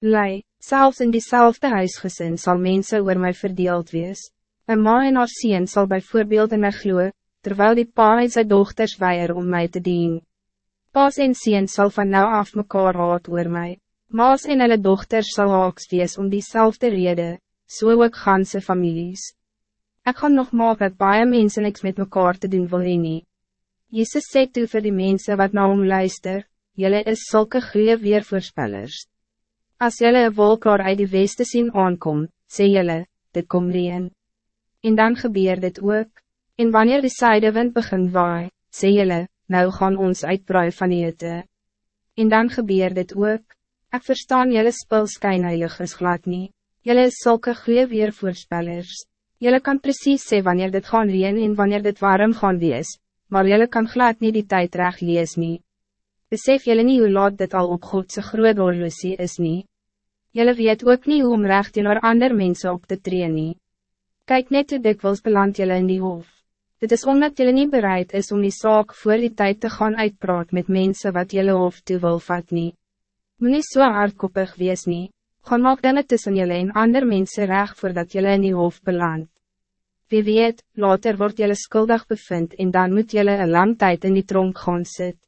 Lei, zelfs in diezelfde huisgezin zal mensen oor mij verdeeld wees. Een ma en haar sien sal bijvoorbeeld in my gloe, terwijl die pa en sy dochters weier om mij te dien. Paas en sien sal van nou af mekaar haat oor my. Maas en hulle dochters sal haaks wees om diezelfde rede, so ook ganse families. Ik gaan nog maak dat baie mense niks met mekaar te doen wil heen nie. Jezus sê toe vir die mense wat na hom luister, Jelle is zulke goeie weervoorspellers. Als jelle een wolkaar uit die weste zien aankom, sê jelle, dit kom reen. En dan gebeurt dit ook. En wanneer de zijdewind begin waai, sê jelle, nou gaan ons uitbrui van ete. En dan gebeurt dit ook. Ik verstaan jelle spulskynheilig is glad nie. Jelle is zulke goeie weervoorspellers. Jelle kan precies sê wanneer dit gaan reen en wanneer dit warm gaan wees, maar jelle kan glad niet die tijd recht lees nie. Besef jelle niet hoe laat dit al op Godse groot is nie. Jelle weet ook niet hoe om recht in oor ander mensen op te tree nie. Kijk net hoe dikwijls beland jelle in die hof. Dit is omdat jelle niet bereid is om die zaak voor die tijd te gaan uitpraat met mensen wat jelle hof toe wil vat nie. Moet nie so hardkoppig wees nie. Gaan maak dinge tussen jelle en ander mensen recht voordat jelle in die hof beland. Wie weet, later wordt jelle schuldig bevind en dan moet jelle een lang tijd in die tronk gaan zitten.